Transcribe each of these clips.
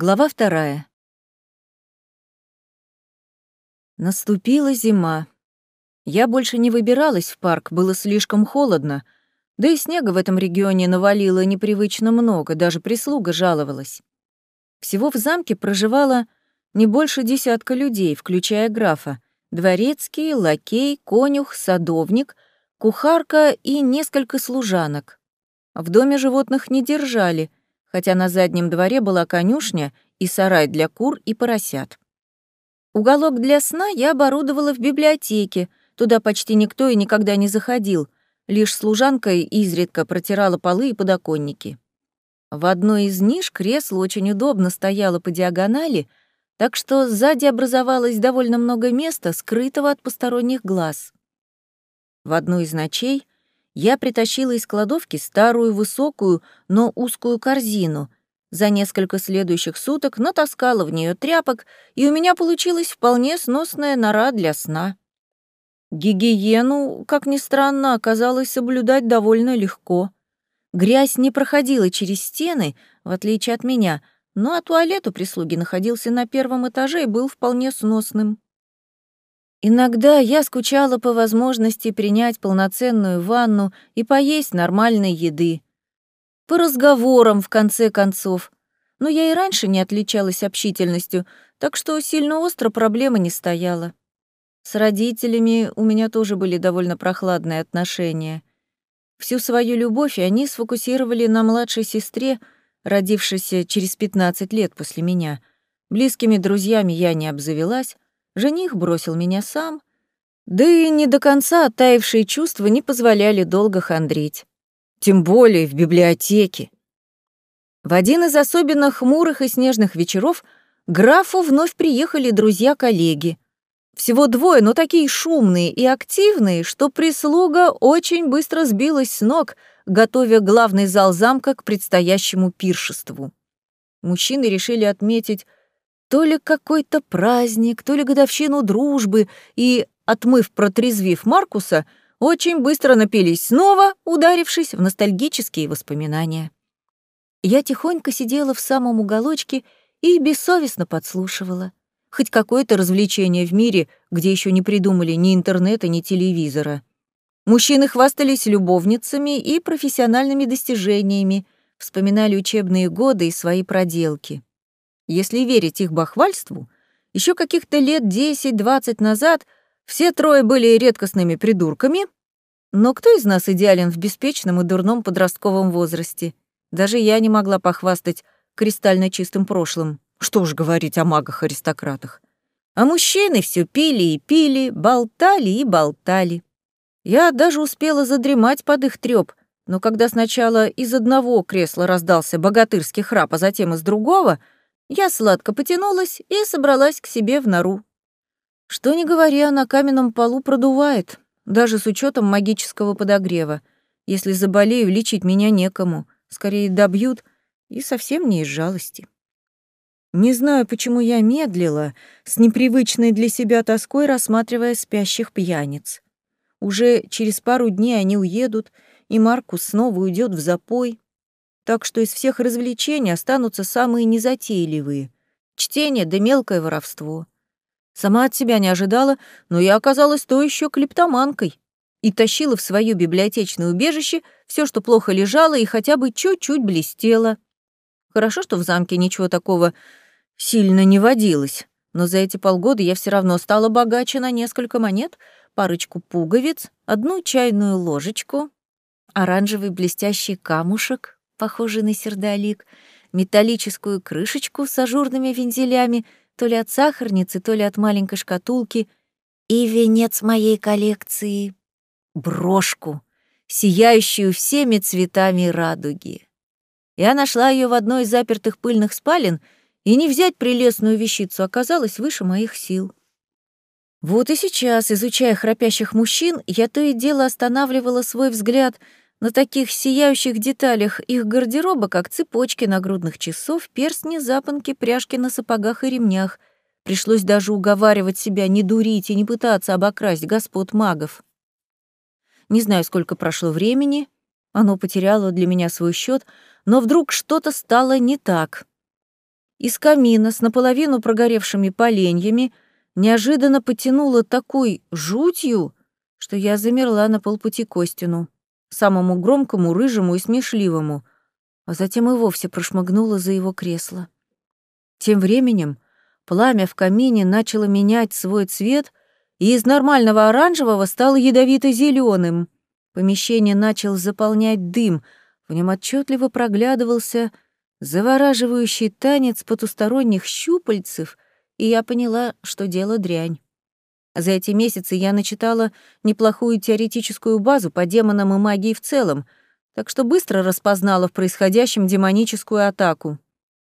Глава вторая. Наступила зима. Я больше не выбиралась в парк, было слишком холодно, да и снега в этом регионе навалило непривычно много, даже прислуга жаловалась. Всего в замке проживало не больше десятка людей, включая графа, дворецкий, лакей, конюх, садовник, кухарка и несколько служанок. В доме животных не держали — хотя на заднем дворе была конюшня и сарай для кур и поросят. Уголок для сна я оборудовала в библиотеке, туда почти никто и никогда не заходил, лишь служанка изредка протирала полы и подоконники. В одной из ниш кресло очень удобно стояло по диагонали, так что сзади образовалось довольно много места, скрытого от посторонних глаз. В одну из ночей я притащила из кладовки старую высокую, но узкую корзину. За несколько следующих суток натаскала в нее тряпок, и у меня получилась вполне сносная нора для сна. Гигиену, как ни странно, оказалось соблюдать довольно легко. Грязь не проходила через стены, в отличие от меня, но а туалет у прислуги находился на первом этаже и был вполне сносным. Иногда я скучала по возможности принять полноценную ванну и поесть нормальной еды. По разговорам, в конце концов. Но я и раньше не отличалась общительностью, так что сильно остро проблема не стояла. С родителями у меня тоже были довольно прохладные отношения. Всю свою любовь они сфокусировали на младшей сестре, родившейся через 15 лет после меня. Близкими друзьями я не обзавелась, Жених бросил меня сам, да и не до конца оттаившие чувства не позволяли долго хандрить. Тем более в библиотеке. В один из особенно хмурых и снежных вечеров графу вновь приехали друзья-коллеги. Всего двое, но такие шумные и активные, что прислуга очень быстро сбилась с ног, готовя главный зал замка к предстоящему пиршеству. Мужчины решили отметить то ли какой-то праздник, то ли годовщину дружбы, и, отмыв протрезвив Маркуса, очень быстро напились снова, ударившись в ностальгические воспоминания. Я тихонько сидела в самом уголочке и бессовестно подслушивала. Хоть какое-то развлечение в мире, где еще не придумали ни интернета, ни телевизора. Мужчины хвастались любовницами и профессиональными достижениями, вспоминали учебные годы и свои проделки. Если верить их бахвальству, еще каких-то лет 10-20 назад все трое были редкостными придурками, но кто из нас идеален в беспечном и дурном подростковом возрасте? Даже я не могла похвастать кристально чистым прошлым. Что уж говорить о магах-аристократах. А мужчины все пили и пили, болтали и болтали. Я даже успела задремать под их трёп, но когда сначала из одного кресла раздался богатырский храп, а затем из другого — я сладко потянулась и собралась к себе в нору. Что ни говоря, на каменном полу продувает, даже с учетом магического подогрева. Если заболею, лечить меня некому, скорее добьют, и совсем не из жалости. Не знаю, почему я медлила, с непривычной для себя тоской рассматривая спящих пьяниц. Уже через пару дней они уедут, и Маркус снова уйдет в запой, так что из всех развлечений останутся самые незатейливые — чтение да мелкое воровство. Сама от себя не ожидала, но я оказалась то еще клептоманкой и тащила в свое библиотечное убежище все, что плохо лежало и хотя бы чуть-чуть блестело. Хорошо, что в замке ничего такого сильно не водилось, но за эти полгода я все равно стала богаче на несколько монет, парочку пуговиц, одну чайную ложечку, оранжевый блестящий камушек, похожий на сердолик, металлическую крышечку с ажурными вензелями, то ли от сахарницы, то ли от маленькой шкатулки, и венец моей коллекции — брошку, сияющую всеми цветами радуги. Я нашла ее в одной из запертых пыльных спален, и не взять прелестную вещицу оказалось выше моих сил. Вот и сейчас, изучая храпящих мужчин, я то и дело останавливала свой взгляд — на таких сияющих деталях их гардероба, как цепочки нагрудных часов, перстни, запонки, пряжки на сапогах и ремнях. Пришлось даже уговаривать себя не дурить и не пытаться обокрасть господ магов. Не знаю, сколько прошло времени, оно потеряло для меня свой счет, но вдруг что-то стало не так. из камина с наполовину прогоревшими поленьями неожиданно потянуло такой жутью, что я замерла на полпути к Костину, самому громкому, рыжему и смешливому, а затем и вовсе прошмыгнула за его кресло. Тем временем пламя в камине начало менять свой цвет и из нормального оранжевого стало ядовито зеленым Помещение начал заполнять дым, в нем отчетливо проглядывался завораживающий танец потусторонних щупальцев, и я поняла, что дело дрянь. За эти месяцы я начитала неплохую теоретическую базу по демонам и магии в целом, так что быстро распознала в происходящем демоническую атаку.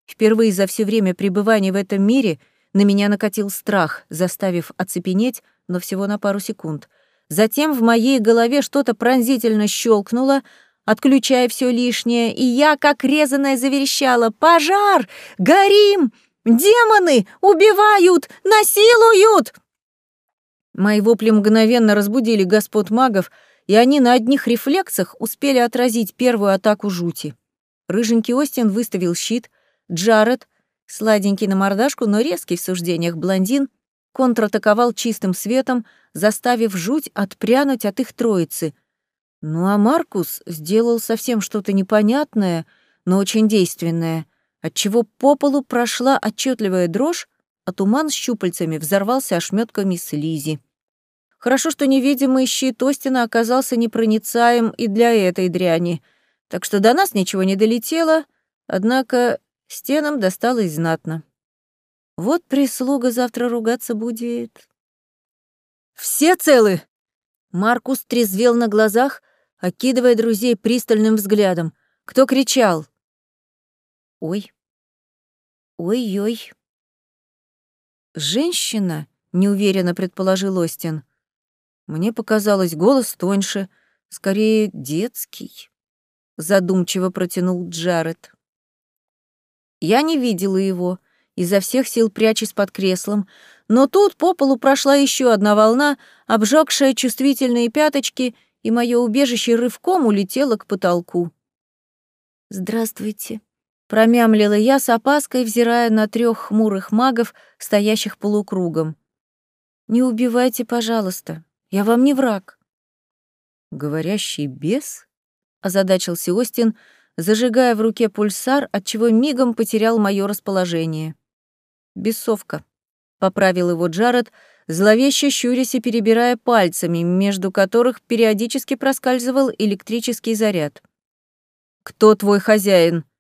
Впервые за все время пребывания в этом мире на меня накатил страх, заставив оцепенеть, но всего на пару секунд. Затем в моей голове что-то пронзительно щелкнуло, отключая все лишнее, и я, как резаная, заверещала «Пожар! Горим! Демоны! Убивают! Насилуют!» Мои вопли мгновенно разбудили господ магов, и они на одних рефлексах успели отразить первую атаку жути. Рыженький Остин выставил щит, Джаред, сладенький на мордашку, но резкий в суждениях блондин, контратаковал чистым светом, заставив жуть отпрянуть от их троицы. Ну а Маркус сделал совсем что-то непонятное, но очень действенное, отчего по полу прошла отчетливая дрожь, а туман с щупальцами взорвался ошметками слизи. Хорошо, что невидимый щит Остина оказался непроницаем и для этой дряни, так что до нас ничего не долетело, однако стенам досталось знатно. Вот прислуга завтра ругаться будет. «Все целы?» Маркус трезвел на глазах, окидывая друзей пристальным взглядом. Кто кричал? «Ой, ой-ой». «Женщина?» — неуверенно предположил Остин. Мне показалось, голос тоньше, скорее детский. Задумчиво протянул Джаред. Я не видела его, изо всех сил прячась под креслом, но тут по полу прошла еще одна волна, обжегшая чувствительные пяточки, и мое убежище рывком улетело к потолку. «Здравствуйте», — промямлила я с опаской, взирая на трех хмурых магов, стоящих полукругом. «Не убивайте, пожалуйста, я вам не враг». «Говорящий бес?» — озадачился Остин, зажигая в руке пульсар, отчего мигом потерял мое расположение. «Бесовка», — поправил его Джаред, зловеще щурясь и перебирая пальцами, между которых периодически проскальзывал электрический заряд. «Кто твой хозяин?» —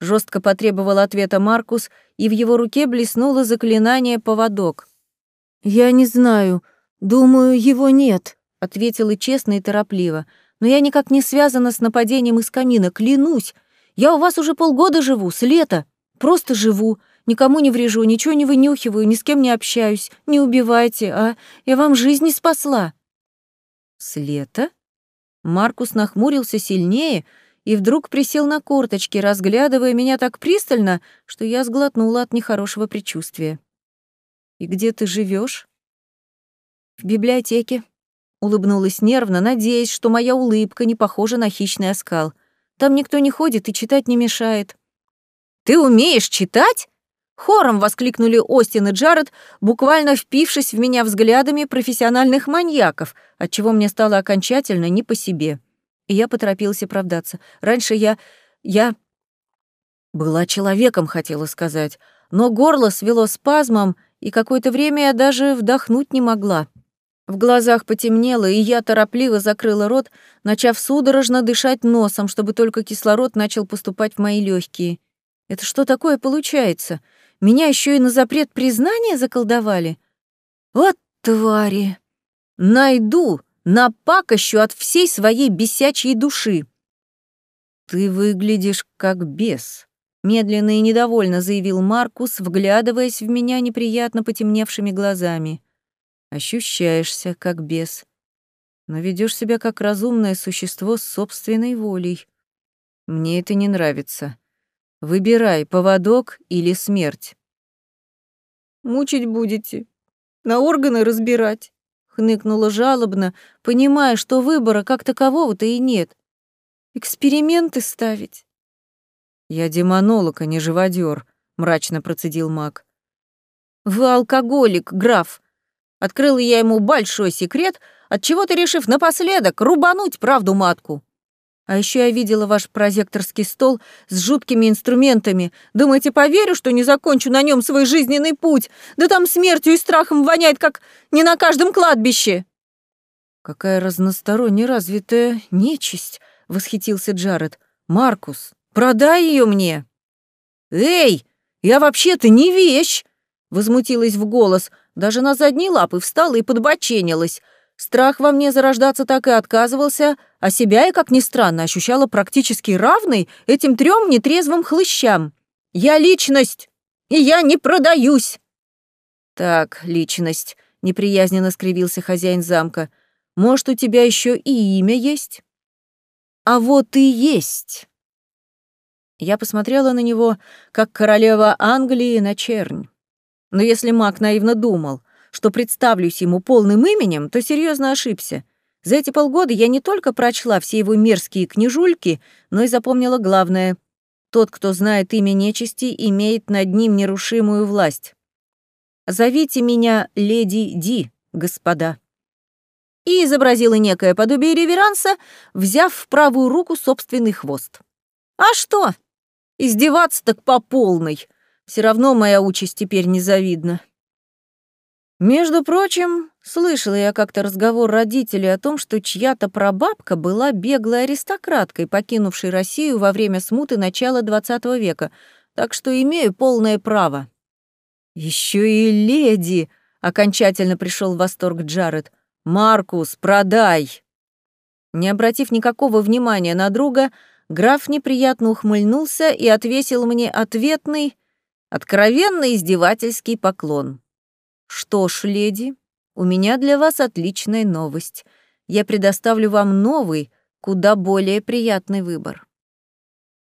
жестко потребовал ответа Маркус, и в его руке блеснуло заклинание «Поводок». «Я не знаю. Думаю, его нет», — ответила честно и торопливо. «Но я никак не связана с нападением из камина, клянусь. Я у вас уже полгода живу, с лета. Просто живу. Никому не врежу, ничего не вынюхиваю, ни с кем не общаюсь. Не убивайте, а? Я вам жизни спасла». «С лета?» Маркус нахмурился сильнее и вдруг присел на корточки, разглядывая меня так пристально, что я сглотнула от нехорошего предчувствия. «И где ты живешь? «В библиотеке», — улыбнулась нервно, надеясь, что моя улыбка не похожа на хищный оскал. «Там никто не ходит и читать не мешает». «Ты умеешь читать?» Хором воскликнули Остин и Джаред, буквально впившись в меня взглядами профессиональных маньяков, отчего мне стало окончательно не по себе. И я поторопился оправдаться. Раньше я... я... Была человеком, хотела сказать, но горло свело спазмом, и какое-то время я даже вдохнуть не могла. В глазах потемнело, и я торопливо закрыла рот, начав судорожно дышать носом, чтобы только кислород начал поступать в мои легкие. Это что такое получается? Меня еще и на запрет признания заколдовали? Вот твари! Найду, напакощу от всей своей бесячей души. Ты выглядишь как бес, медленно и недовольно заявил Маркус, вглядываясь в меня неприятно потемневшими глазами. Ощущаешься как бес, но ведешь себя как разумное существо с собственной волей. Мне это не нравится. Выбирай, поводок или смерть. Мучить будете, на органы разбирать, хныкнула жалобно, понимая, что выбора как такового-то и нет. Эксперименты ставить. Я демонолог, а не живодер, — мрачно процедил маг. «Вы алкоголик, граф!» Открыла я ему большой секрет, отчего-то решив напоследок рубануть правду матку. А еще я видела ваш прозекторский стол с жуткими инструментами. Думаете, поверю, что не закончу на нем свой жизненный путь? Да там смертью и страхом воняет, как не на каждом кладбище!» «Какая разносторонне развитая нечисть!» — восхитился Джаред. «Маркус, продай ее мне!» «Эй, я вообще-то не вещь!» — возмутилась в голос, даже на задние лапы встала и подбоченилась — Страх во мне зарождаться так и отказывался, а себя я, как ни странно, ощущала практически равной этим трем нетрезвым хлыщам. Я личность, и я не продаюсь. Так, личность, неприязненно скривился хозяин замка. Может, у тебя еще и имя есть? А вот и есть. Я посмотрела на него, как королева Англии на чернь. Но если маг наивно думал, что представлюсь ему полным именем, то серьезно ошибся. За эти полгода я не только прочла все его мерзкие книжульки, но и запомнила главное. Тот, кто знает имя нечисти, имеет над ним нерушимую власть. «Зовите меня леди Ди, господа». И изобразила некое подобие реверанса, взяв в правую руку собственный хвост. «А что? Издеваться так по полной. Все равно моя участь теперь незавидна». Между прочим, слышала я как-то разговор родителей о том, что чья-то прабабка была беглой аристократкой, покинувшей Россию во время смуты начала XX века, так что имею полное право. Еще и леди! окончательно пришел в восторг Джаред. Маркус, продай! Не обратив никакого внимания на друга, граф неприятно ухмыльнулся и отвесил мне ответный, откровенно издевательский поклон. Что ж, леди, у меня для вас отличная новость. Я предоставлю вам новый, куда более приятный выбор.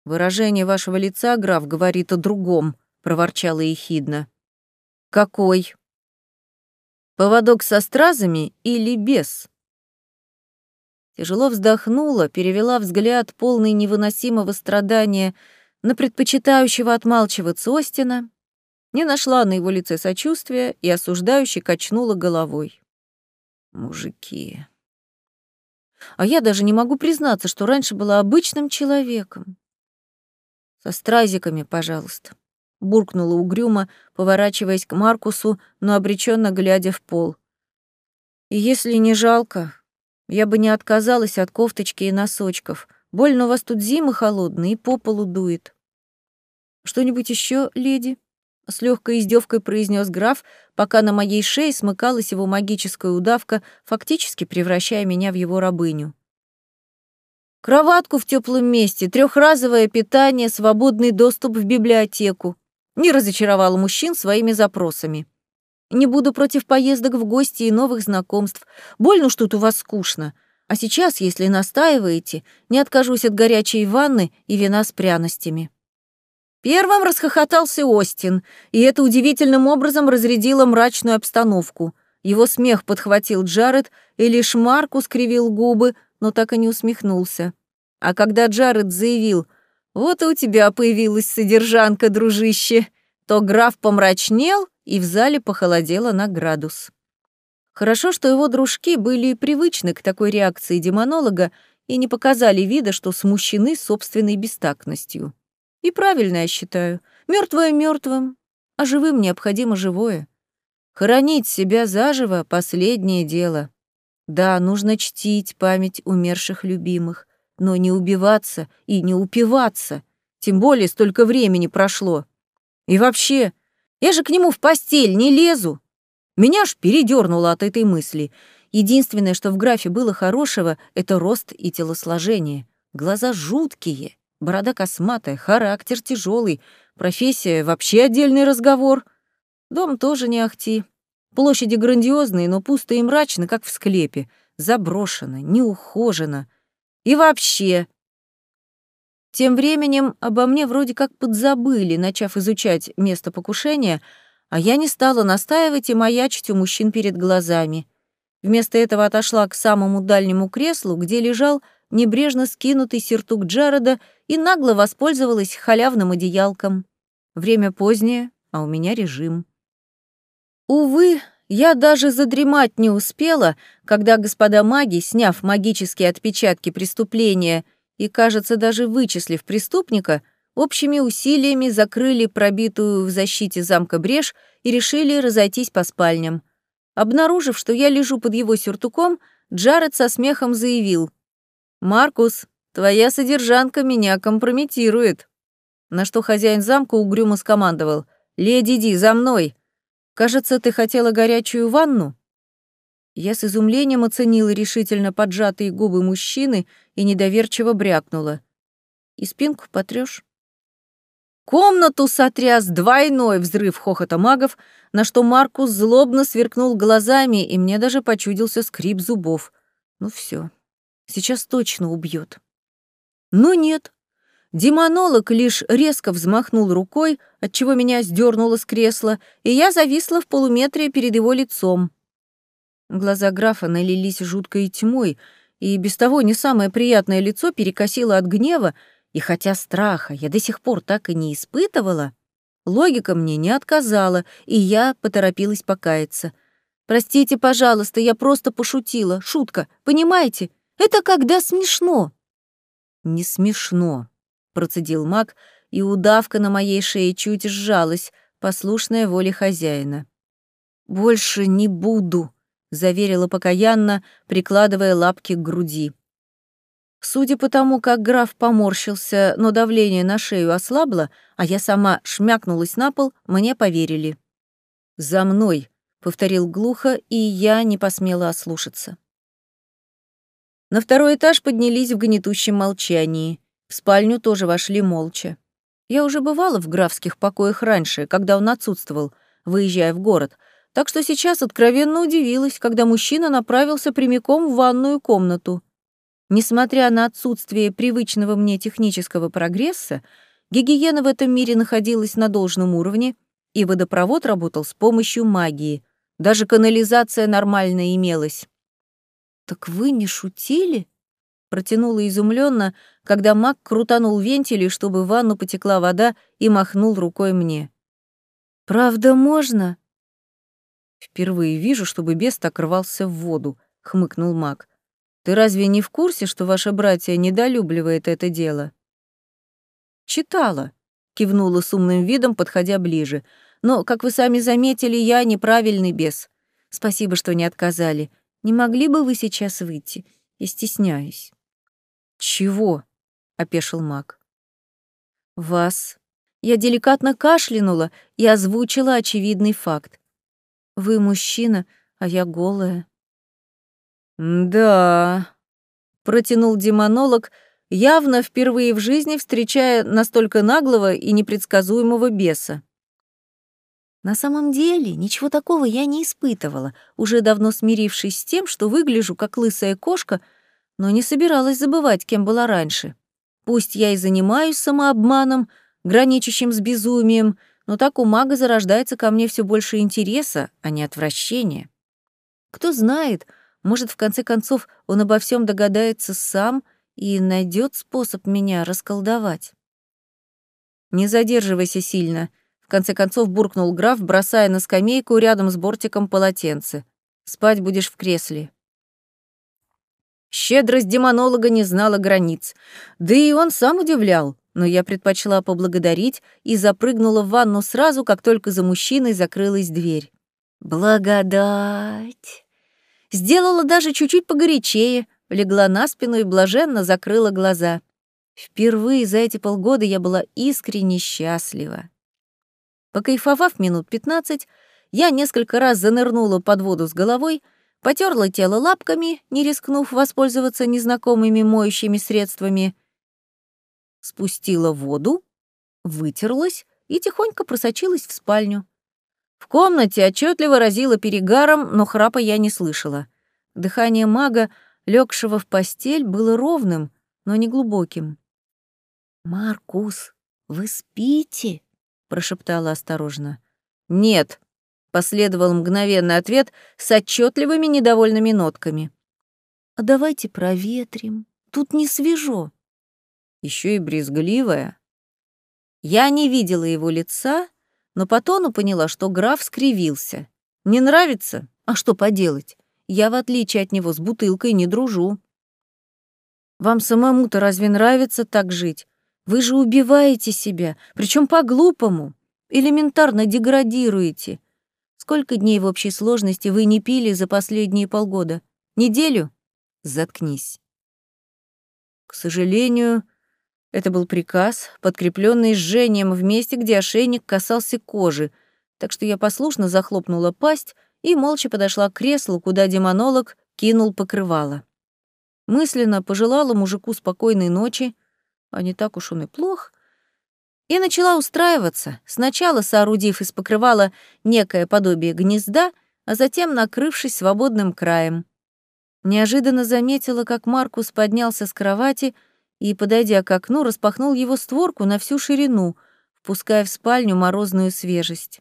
Выражение вашего лица, граф, говорит о другом, проворчала ехидно. Какой? Поводок со стразами или без? Тяжело вздохнула, перевела взгляд, полный невыносимого страдания, на предпочитающего отмалчиваться Остина не нашла на его лице сочувствия и осуждающе качнула головой. Мужики. А я даже не могу признаться, что раньше была обычным человеком. Со стразиками, пожалуйста. Буркнула угрюмо, поворачиваясь к Маркусу, но обреченно глядя в пол. И если не жалко, я бы не отказалась от кофточки и носочков. Больно у вас тут зимы холодные и по полу дует. Что-нибудь еще, леди? С легкой издевкой произнес граф, пока на моей шее смыкалась его магическая удавка, фактически превращая меня в его рабыню. Кроватку в теплом месте, трехразовое питание, свободный доступ в библиотеку. Не разочаровала мужчин своими запросами. Не буду против поездок в гости и новых знакомств. Больно что тут у вас скучно. А сейчас, если настаиваете, не откажусь от горячей ванны и вина с пряностями. Первым расхохотался Остин, и это удивительным образом разрядило мрачную обстановку. Его смех подхватил Джаред, и лишь Марку скривил губы, но так и не усмехнулся. А когда Джаред заявил «Вот и у тебя появилась содержанка, дружище», то граф помрачнел, и в зале похолодело на градус. Хорошо, что его дружки были привычны к такой реакции демонолога и не показали вида, что смущены собственной бестактностью. И правильно я считаю. Мертвое мертвым, а живым необходимо живое. Хоронить себя заживо — последнее дело. Да, нужно чтить память умерших любимых, но не убиваться и не упиваться. Тем более столько времени прошло. И вообще, я же к нему в постель не лезу. Меня аж передернуло от этой мысли. Единственное, что в графе было хорошего, это рост и телосложение. Глаза жуткие, Борода косматая, характер тяжелый, профессия — вообще отдельный разговор. Дом тоже не ахти. Площади грандиозные, но пусто и мрачно, как в склепе. Заброшено, неухожено. И вообще... Тем временем обо мне вроде как подзабыли, начав изучать место покушения, а я не стала настаивать и маячить у мужчин перед глазами. Вместо этого отошла к самому дальнему креслу, где лежал небрежно скинутый сюртук Джареда и нагло воспользовалась халявным одеялком. Время позднее, а у меня режим. Увы, я даже задремать не успела, когда господа маги, сняв магические отпечатки преступления и, кажется, даже вычислив преступника, общими усилиями закрыли пробитую в защите замка брешь и решили разойтись по спальням. Обнаружив, что я лежу под его сюртуком, Джаред со смехом заявил. «Маркус, твоя содержанка меня компрометирует». На что хозяин замка угрюмо скомандовал. «Леди Ди, за мной! Кажется, ты хотела горячую ванну?» Я с изумлением оценила решительно поджатые губы мужчины и недоверчиво брякнула. «И спинку потрёшь?» Комнату сотряс двойной взрыв хохота магов, на что Маркус злобно сверкнул глазами, и мне даже почудился скрип зубов. Ну все, сейчас точно убьет. Но нет. Демонолог лишь резко взмахнул рукой, отчего меня сдернуло с кресла, и я зависла в полуметре перед его лицом. Глаза графа налились жуткой тьмой, и без того не самое приятное лицо перекосило от гнева, и хотя страха я до сих пор так и не испытывала, логика мне не отказала, и я поторопилась покаяться. «Простите, пожалуйста, я просто пошутила. Шутка, понимаете? Это когда смешно». «Не смешно», — процедил маг, и удавка на моей шее чуть сжалась, послушная воле хозяина. «Больше не буду», — заверила покаянно, прикладывая лапки к груди. Судя по тому, как граф поморщился, но давление на шею ослабло, а я сама шмякнулась на пол, мне поверили. «За мной», — повторил глухо, и я не посмела ослушаться. На второй этаж поднялись в гнетущем молчании. В спальню тоже вошли молча. Я уже бывала в графских покоях раньше, когда он отсутствовал, выезжая в город, так что сейчас откровенно удивилась, когда мужчина направился прямиком в ванную комнату — Несмотря на отсутствие привычного мне технического прогресса, гигиена в этом мире находилась на должном уровне, и водопровод работал с помощью магии. Даже канализация нормальная имелась. «Так вы не шутили?» Протянула изумленно, когда маг крутанул вентили, чтобы в ванну потекла вода, и махнул рукой мне. «Правда можно?» «Впервые вижу, чтобы бес так рвался в воду», — хмыкнул маг. Ты разве не в курсе, что ваше братья недолюбливает это дело?» «Читала», — кивнула с умным видом, подходя ближе. «Но, как вы сами заметили, я неправильный бес. Спасибо, что не отказали. Не могли бы вы сейчас выйти? Я стесняюсь». «Чего?» — опешил маг. «Вас». Я деликатно кашлянула и озвучила очевидный факт. «Вы мужчина, а я голая». «Да», — протянул демонолог, явно впервые в жизни встречая настолько наглого и непредсказуемого беса. На самом деле, ничего такого я не испытывала, уже давно смирившись с тем, что выгляжу как лысая кошка, но не собиралась забывать, кем была раньше. Пусть я и занимаюсь самообманом, граничащим с безумием, но так у мага зарождается ко мне все больше интереса, а не отвращения. Кто знает, — может, в конце концов, он обо всем догадается сам и найдет способ меня расколдовать. «Не задерживайся сильно», — конце концов буркнул граф, бросая на скамейку рядом с бортиком полотенце. «Спать будешь в кресле». Щедрость демонолога не знала границ. Да и он сам удивлял, но я предпочла поблагодарить и запрыгнула в ванну сразу, как только за мужчиной закрылась дверь. «Благодать!» Сделала даже чуть-чуть погорячее, легла на спину и блаженно закрыла глаза. Впервые за эти полгода я была искренне счастлива. Покайфовав минут пятнадцать, я несколько раз занырнула под воду с головой, потерла тело лапками, не рискнув воспользоваться незнакомыми моющими средствами, спустила воду, вытерлась и тихонько просочилась в спальню. В комнате отчетливо разило перегаром, но храпа я не слышала. Дыхание мага, легшего в постель, было ровным, но не глубоким. «Маркус, вы спите?» — прошептала осторожно. «Нет», — последовал мгновенный ответ с отчетливыми недовольными нотками. «А давайте проветрим. Тут не свежо». Еще и брезгливая. Я не видела его лица, но по тону поняла, что граф скривился. Не нравится? А что поделать? Я, в отличие от него, с бутылкой не дружу. Вам самому-то разве нравится так жить? Вы же убиваете себя, причем по-глупому. Элементарно деградируете. Сколько дней в общей сложности вы не пили за последние полгода? Неделю? Заткнись. К сожалению, это был приказ, подкрепленный жжением в месте, где ошейник касался кожи, так что я послушно захлопнула пасть и молча подошла к креслу, куда демонолог кинул покрывало. Мысленно пожелала мужику спокойной ночи, а не так уж он и плох, и начала устраиваться, сначала соорудив из покрывала некое подобие гнезда, а затем накрывшись свободным краем. Неожиданно заметила, как Маркус поднялся с кровати — и, подойдя к окну, распахнул его створку на всю ширину, впуская в спальню морозную свежесть.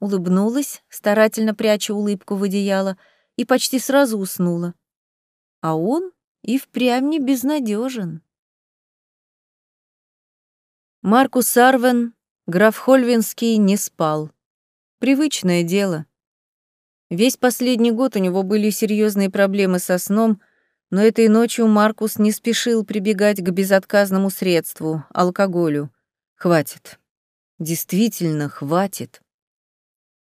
Улыбнулась, старательно пряча улыбку в одеяло, и почти сразу уснула. А он и впрямь не безнадежен. Маркус Арвен, граф Хольвинский, не спал. Привычное дело. Весь последний год у него были серьезные проблемы со сном — но этой ночью Маркус не спешил прибегать к безотказному средству — алкоголю. Хватит. Действительно, хватит.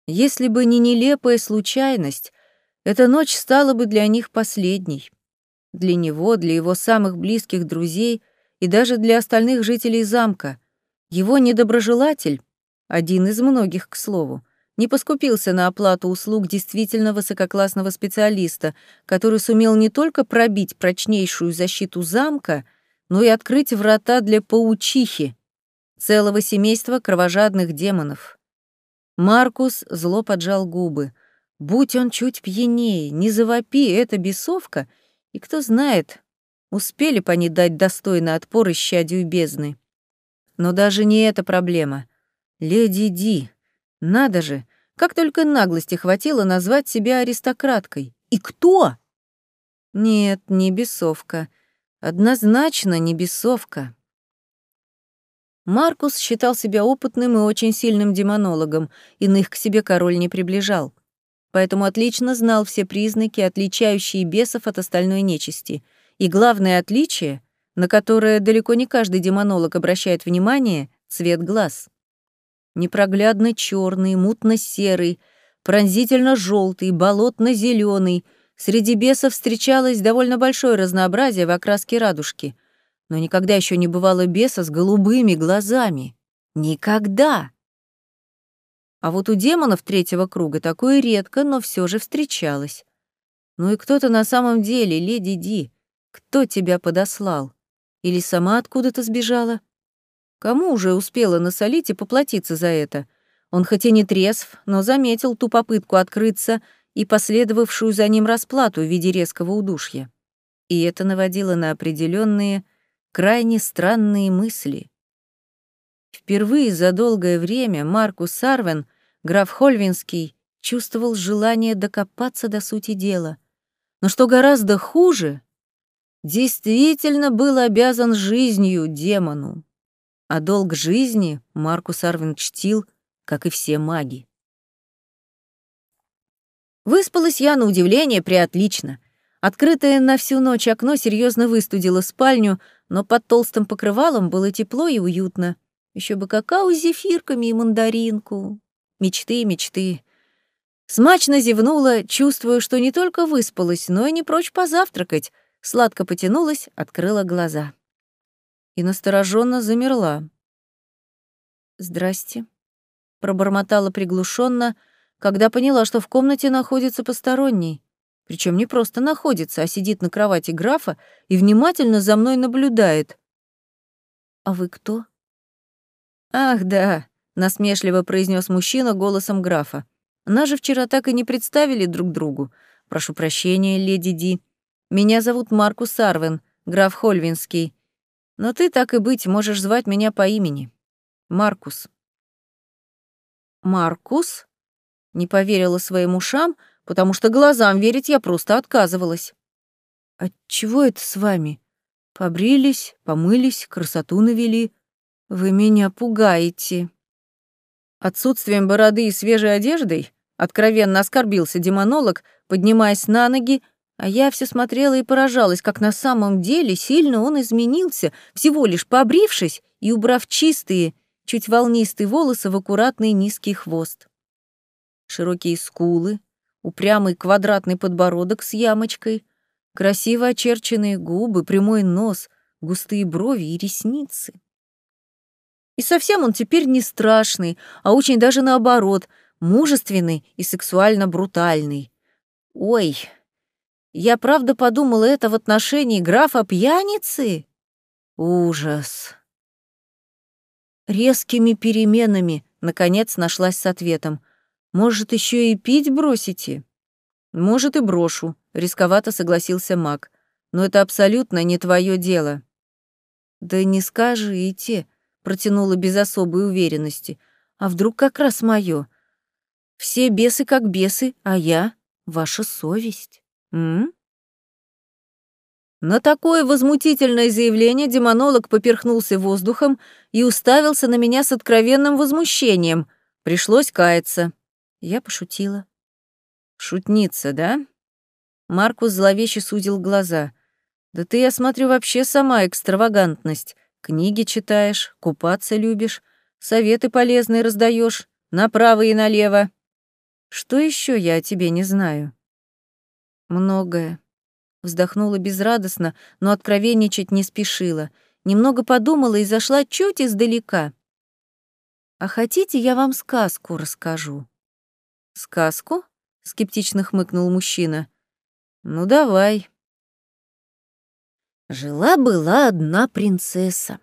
Если бы не нелепая случайность, эта ночь стала бы для них последней. Для него, для его самых близких друзей и даже для остальных жителей замка. Его недоброжелатель, один из многих, к слову, не поскупился на оплату услуг действительно высококлассного специалиста, который сумел не только пробить прочнейшую защиту замка, но и открыть врата для паучихи, целого семейства кровожадных демонов. Маркус зло поджал губы. Будь он чуть пьянее, не завопи, это бесовка, и кто знает, успели бы они дать достойный отпор исчадию бездны. Но даже не эта проблема. Леди Ди, надо же, как только наглости хватило назвать себя аристократкой. И кто? Нет, не бесовка. Однозначно не бесовка. Маркус считал себя опытным и очень сильным демонологом, иных к себе король не приближал. Поэтому отлично знал все признаки, отличающие бесов от остальной нечисти. И главное отличие, на которое далеко не каждый демонолог обращает внимание — цвет глаз непроглядно черный, мутно-серый, пронзительно желтый, болотно-зеленый. Среди бесов встречалось довольно большое разнообразие в окраске радужки, но никогда еще не бывало беса с голубыми глазами. Никогда! А вот у демонов третьего круга такое редко, но все же встречалось. Ну и кто-то на самом деле, леди Ди, кто тебя подослал? Или сама откуда-то сбежала? Кому уже успела насолить и поплатиться за это? Он хоть и не трезв, но заметил ту попытку открыться и последовавшую за ним расплату в виде резкого удушья. И это наводило на определенные, крайне странные мысли. Впервые за долгое время Маркус Сарвен, граф Хольвинский, чувствовал желание докопаться до сути дела. Но что гораздо хуже, действительно был обязан жизнью демону а долг жизни Маркус Арвин чтил, как и все маги. Выспалась я на удивление приотлично. Открытое на всю ночь окно серьезно выстудило спальню, но под толстым покрывалом было тепло и уютно. Еще бы какао с зефирками и мандаринку. Мечты, мечты. Смачно зевнула, чувствуя, что не только выспалась, но и не прочь позавтракать. Сладко потянулась, открыла глаза и настороженно замерла. «Здрасте», — пробормотала приглушенно, когда поняла, что в комнате находится посторонний. Причем не просто находится, а сидит на кровати графа и внимательно за мной наблюдает. «А вы кто?» «Ах, да», — насмешливо произнес мужчина голосом графа. «Нас же вчера так и не представили друг другу. Прошу прощения, леди Ди. Меня зовут Маркус Арвен, граф Хольвинский. Но ты, так и быть, можешь звать меня по имени. Маркус». «Маркус?» Не поверила своим ушам, потому что глазам верить я просто отказывалась. «Отчего это с вами? Побрились, помылись, красоту навели. Вы меня пугаете. Отсутствием бороды и свежей одеждой откровенно оскорбился демонолог, поднимаясь на ноги, а я все смотрела и поражалась, как на самом деле сильно он изменился, всего лишь побрившись и убрав чистые, чуть волнистые волосы в аккуратный низкий хвост. Широкие скулы, упрямый квадратный подбородок с ямочкой, красиво очерченные губы, прямой нос, густые брови и ресницы. И совсем он теперь не страшный, а очень даже наоборот, мужественный и сексуально брутальный. Ой, я правда подумала это в отношении графа-пьяницы? Ужас. Резкими переменами, наконец, нашлась с ответом. Может, еще и пить бросите? Может, и брошу, рисковато согласился маг. Но это абсолютно не твое дело. Да не скажите, протянула без особой уверенности. А вдруг как раз мое? Все бесы как бесы, а я — ваша совесть. М? На такое возмутительное заявление демонолог поперхнулся воздухом и уставился на меня с откровенным возмущением. Пришлось каяться. Я пошутила. «Шутница, да?» Маркус зловеще сузил глаза. «Да ты, я смотрю, вообще сама экстравагантность. Книги читаешь, купаться любишь, советы полезные раздаешь, направо и налево. Что еще я о тебе не знаю? Многое. Вздохнула безрадостно, но откровенничать не спешила. Немного подумала и зашла чуть издалека. А хотите, я вам сказку расскажу? Сказку? скептично хмыкнул мужчина. Ну давай. Жила-была одна принцесса.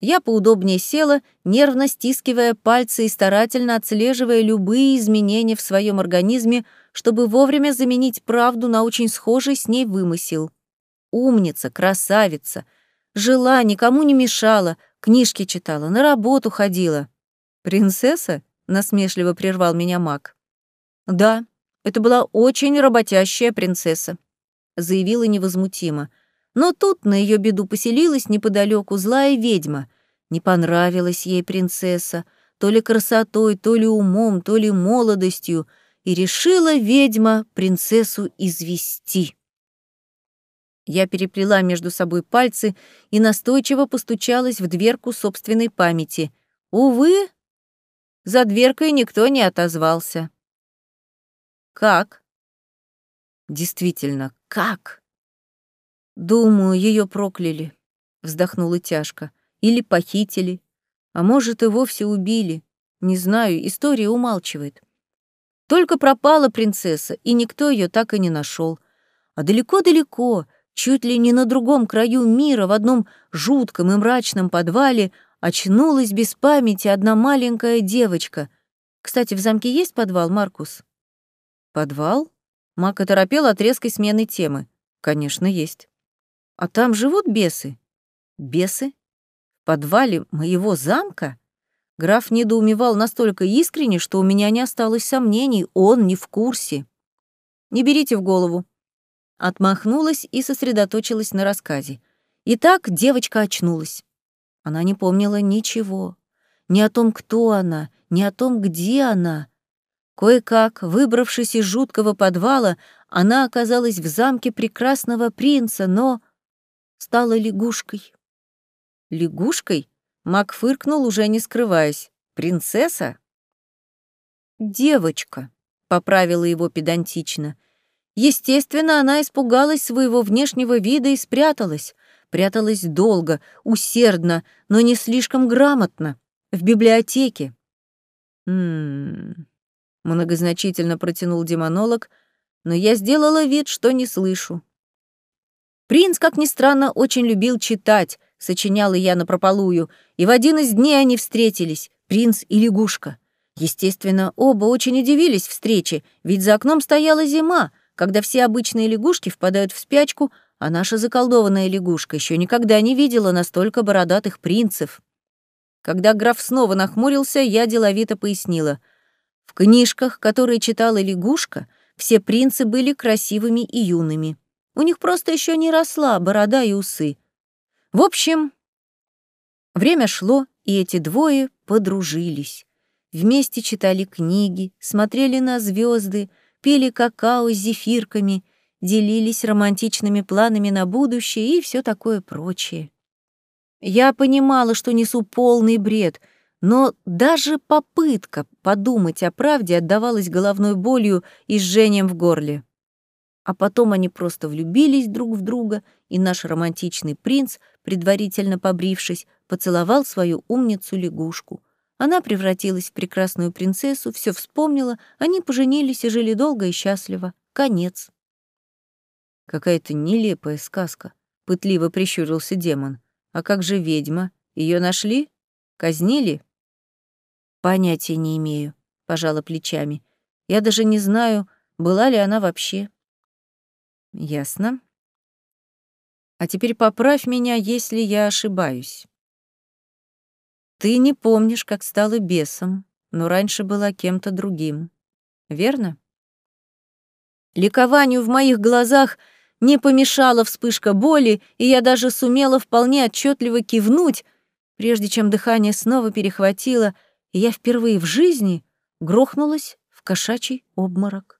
Я поудобнее села, нервно стискивая пальцы и старательно отслеживая любые изменения в своем организме, чтобы вовремя заменить правду на очень схожий с ней вымысел. Умница, красавица. Жила, никому не мешала, книжки читала, на работу ходила. «Принцесса?» — насмешливо прервал меня маг. «Да, это была очень работящая принцесса», — заявила невозмутимо. Но тут на ее беду поселилась неподалеку злая ведьма. Не понравилась ей принцесса, то ли красотой, то ли умом, то ли молодостью, и решила ведьма принцессу извести. Я переплела между собой пальцы и настойчиво постучалась в дверку собственной памяти. Увы, за дверкой никто не отозвался. Как? Действительно, как? Думаю, ее прокляли, вздохнула тяжко. Или похитили, а может и вовсе убили. Не знаю, история умалчивает. Только пропала принцесса, и никто ее так и не нашел. А далеко-далеко, чуть ли не на другом краю мира, в одном жутком и мрачном подвале, очнулась без памяти одна маленькая девочка. Кстати, в замке есть подвал, Маркус? Подвал? Мак оторопел от резкой смены темы. Конечно, есть. А там живут бесы? Бесы? В подвале моего замка? Граф недоумевал настолько искренне, что у меня не осталось сомнений, он не в курсе. Не берите в голову. Отмахнулась и сосредоточилась на рассказе. Итак, девочка очнулась. Она не помнила ничего. Ни о том, кто она, ни о том, где она. Кое-как, выбравшись из жуткого подвала, она оказалась в замке прекрасного принца, но стала лягушкой. Лягушкой? Мак фыркнул, уже не скрываясь. Принцесса? Девочка, поправила его педантично. Естественно, она испугалась своего внешнего вида и спряталась. Пряталась долго, усердно, но не слишком грамотно. В библиотеке. «М-м-м», многозначительно протянул демонолог, но я сделала вид, что не слышу. Принц, как ни странно, очень любил читать, сочиняла я напропалую, и в один из дней они встретились, принц и лягушка. Естественно, оба очень удивились встрече, ведь за окном стояла зима, когда все обычные лягушки впадают в спячку, а наша заколдованная лягушка еще никогда не видела настолько бородатых принцев. Когда граф снова нахмурился, я деловито пояснила. В книжках, которые читала лягушка, все принцы были красивыми и юными. У них просто еще не росла борода и усы. В общем, время шло, и эти двое подружились. Вместе читали книги, смотрели на звезды, пили какао с зефирками, делились романтичными планами на будущее и все такое прочее. Я понимала, что несу полный бред, но даже попытка подумать о правде отдавалась головной болью и жжением в горле. А потом они просто влюбились друг в друга, и наш романтичный принц, предварительно побрившись, поцеловал свою умницу-лягушку. Она превратилась в прекрасную принцессу, все вспомнила, они поженились и жили долго и счастливо. Конец. Какая-то нелепая сказка, пытливо прищурился демон. А как же ведьма? Ее нашли? Казнили? Понятия не имею, пожала плечами. Я даже не знаю, была ли она вообще. Ясно. А теперь поправь меня, если я ошибаюсь. Ты не помнишь, как стала бесом, но раньше была кем-то другим. Верно? Ликованию в моих глазах не помешала вспышка боли, и я даже сумела вполне отчетливо кивнуть, прежде чем дыхание снова перехватило, и я впервые в жизни грохнулась в кошачий обморок.